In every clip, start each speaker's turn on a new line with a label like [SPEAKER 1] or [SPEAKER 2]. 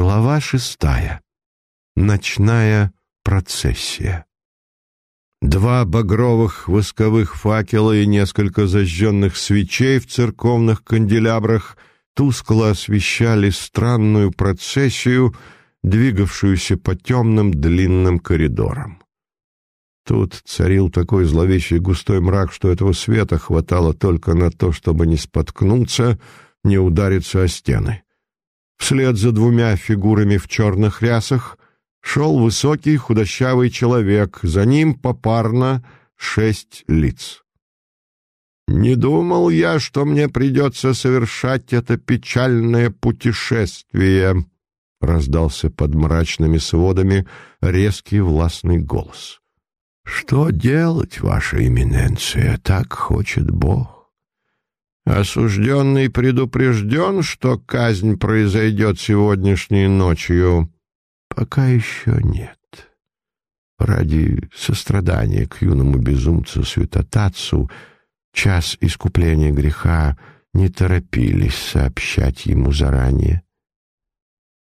[SPEAKER 1] Глава шестая. Ночная процессия. Два багровых восковых факела и несколько зажженных свечей в церковных канделябрах тускло освещали странную процессию, двигавшуюся по темным длинным коридорам. Тут царил такой зловещий густой мрак, что этого света хватало только на то, чтобы не споткнуться, не удариться о стены. Вслед за двумя фигурами в черных рясах шел высокий худощавый человек, за ним попарно шесть лиц. «Не думал я, что мне придется совершать это печальное путешествие», — раздался под мрачными сводами резкий властный голос. «Что делать, ваша имененция, так хочет Бог?» Осужденный предупрежден, что казнь произойдет сегодняшней ночью? Пока еще нет. Ради сострадания к юному безумцу Святотатцу час искупления греха не торопились сообщать ему заранее.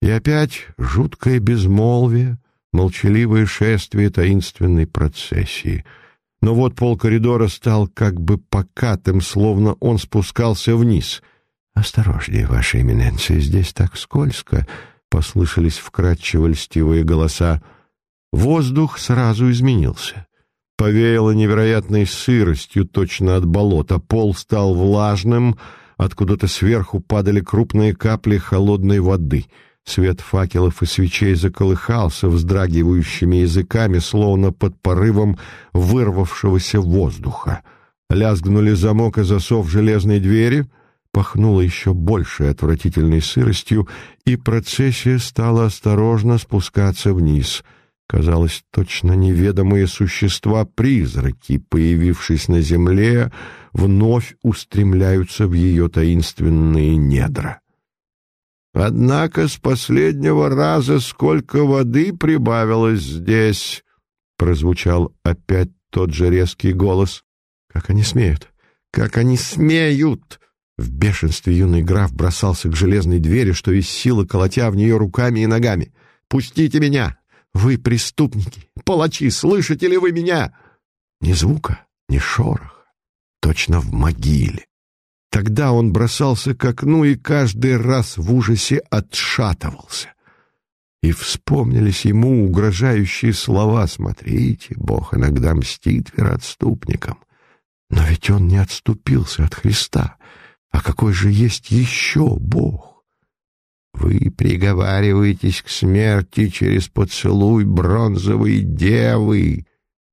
[SPEAKER 1] И опять жуткое безмолвие, молчаливое шествие таинственной процессии — но вот пол коридора стал как бы покатым, словно он спускался вниз. «Осторожнее, ваша имененция, здесь так скользко», — послышались вкрадчиво льстивые голоса. Воздух сразу изменился. Повеяло невероятной сыростью точно от болота, пол стал влажным, откуда-то сверху падали крупные капли холодной воды — Свет факелов и свечей заколыхался вздрагивающими языками, словно под порывом вырвавшегося воздуха. Лязгнули замок и засов железной двери, пахнуло еще большей отвратительной сыростью, и процессия стала осторожно спускаться вниз. Казалось, точно неведомые существа-призраки, появившись на земле, вновь устремляются в ее таинственные недра. Однако с последнего раза сколько воды прибавилось здесь, прозвучал опять тот же резкий голос. Как они смеют? Как они смеют? В бешенстве юный граф бросался к железной двери, что из силы колотя в нее руками и ногами. «Пустите меня! Вы преступники! Палачи! Слышите ли вы меня?» Ни звука, ни шороха. Точно в могиле. Тогда он бросался к окну и каждый раз в ужасе отшатывался. И вспомнились ему угрожающие слова «Смотрите, Бог иногда мстит вероотступникам». Но ведь он не отступился от Христа. А какой же есть еще Бог? Вы приговариваетесь к смерти через поцелуй бронзовой девы.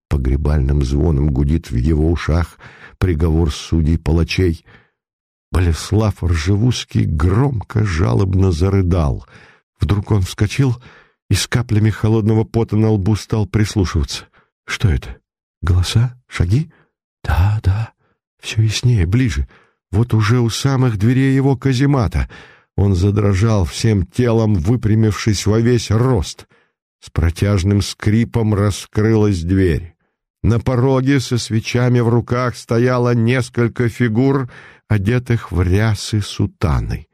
[SPEAKER 1] Погребальным звоном гудит в его ушах приговор судей-палачей — Болеслав Ржевузский громко, жалобно зарыдал. Вдруг он вскочил и с каплями холодного пота на лбу стал прислушиваться. Что это? Голоса? Шаги? Да, да, все яснее, ближе. Вот уже у самых дверей его каземата. Он задрожал всем телом, выпрямившись во весь рост. С протяжным скрипом раскрылась дверь. На пороге со свечами в руках стояло несколько фигур, одетых в рясы сутаны.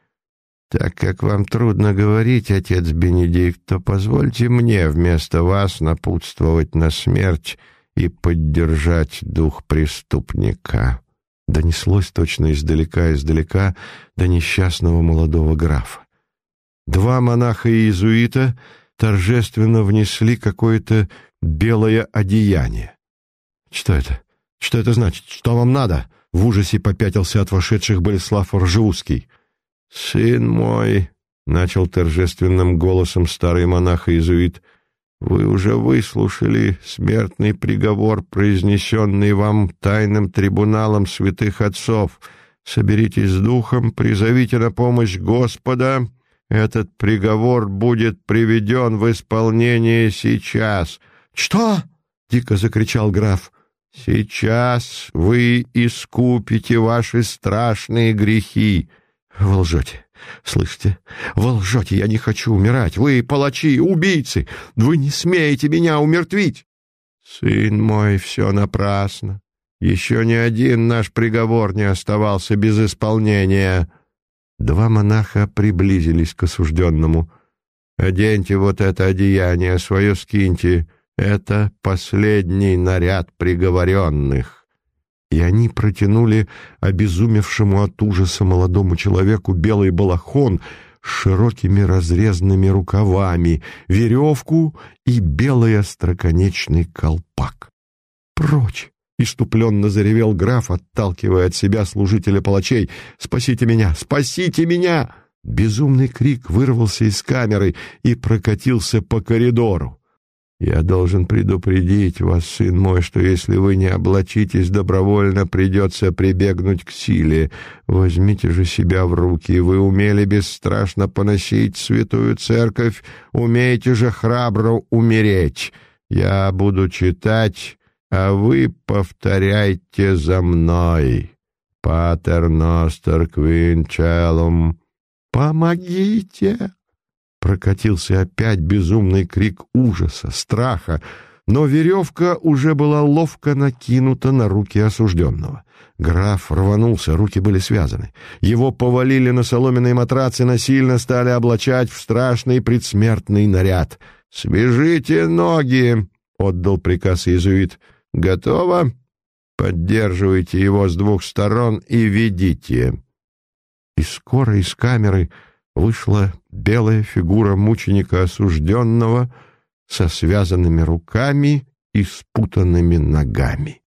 [SPEAKER 1] Так как вам трудно говорить, отец Бенедикт, то позвольте мне вместо вас напутствовать на смерть и поддержать дух преступника. Донеслось точно издалека-издалека до несчастного молодого графа. Два монаха и иезуита торжественно внесли какое-то белое одеяние. Что это? Что это значит? Что вам надо? В ужасе попятился от вошедших Болеслав Ржеузский. «Сын мой», — начал торжественным голосом старый монах-иезуит, — «вы уже выслушали смертный приговор, произнесенный вам тайным трибуналом святых отцов. Соберитесь с духом, призовите на помощь Господа. Этот приговор будет приведен в исполнение сейчас». «Что?» — дико закричал граф. Сейчас вы искупите ваши страшные грехи. Вы лжете. Слышите? Вы лжете. Я не хочу умирать. Вы палачи, убийцы. Вы не смеете меня умертвить. Сын мой, все напрасно. Еще ни один наш приговор не оставался без исполнения. Два монаха приблизились к осужденному. Оденьте вот это одеяние, свое скиньте. Это последний наряд приговоренных». И они протянули обезумевшему от ужаса молодому человеку белый балахон с широкими разрезанными рукавами, веревку и белый остроконечный колпак. «Прочь!» — иступленно заревел граф, отталкивая от себя служителя палачей. «Спасите меня! Спасите меня!» Безумный крик вырвался из камеры и прокатился по коридору. «Я должен предупредить вас, сын мой, что если вы не облачитесь добровольно, придется прибегнуть к силе. Возьмите же себя в руки. Вы умели бесстрашно поносить святую церковь, умеете же храбро умереть. Я буду читать, а вы повторяйте за мной. Патер ностер квинчелум. Помогите!» Прокатился опять безумный крик ужаса, страха, но веревка уже была ловко накинута на руки осужденного. Граф рванулся, руки были связаны. Его повалили на соломенные матрацы, насильно стали облачать в страшный предсмертный наряд. «Свяжите ноги!» — отдал приказ иезуит. «Готово? Поддерживайте его с двух сторон и ведите». И скоро из камеры вышла белая фигура мученика осужденного со связанными руками и спутанными ногами.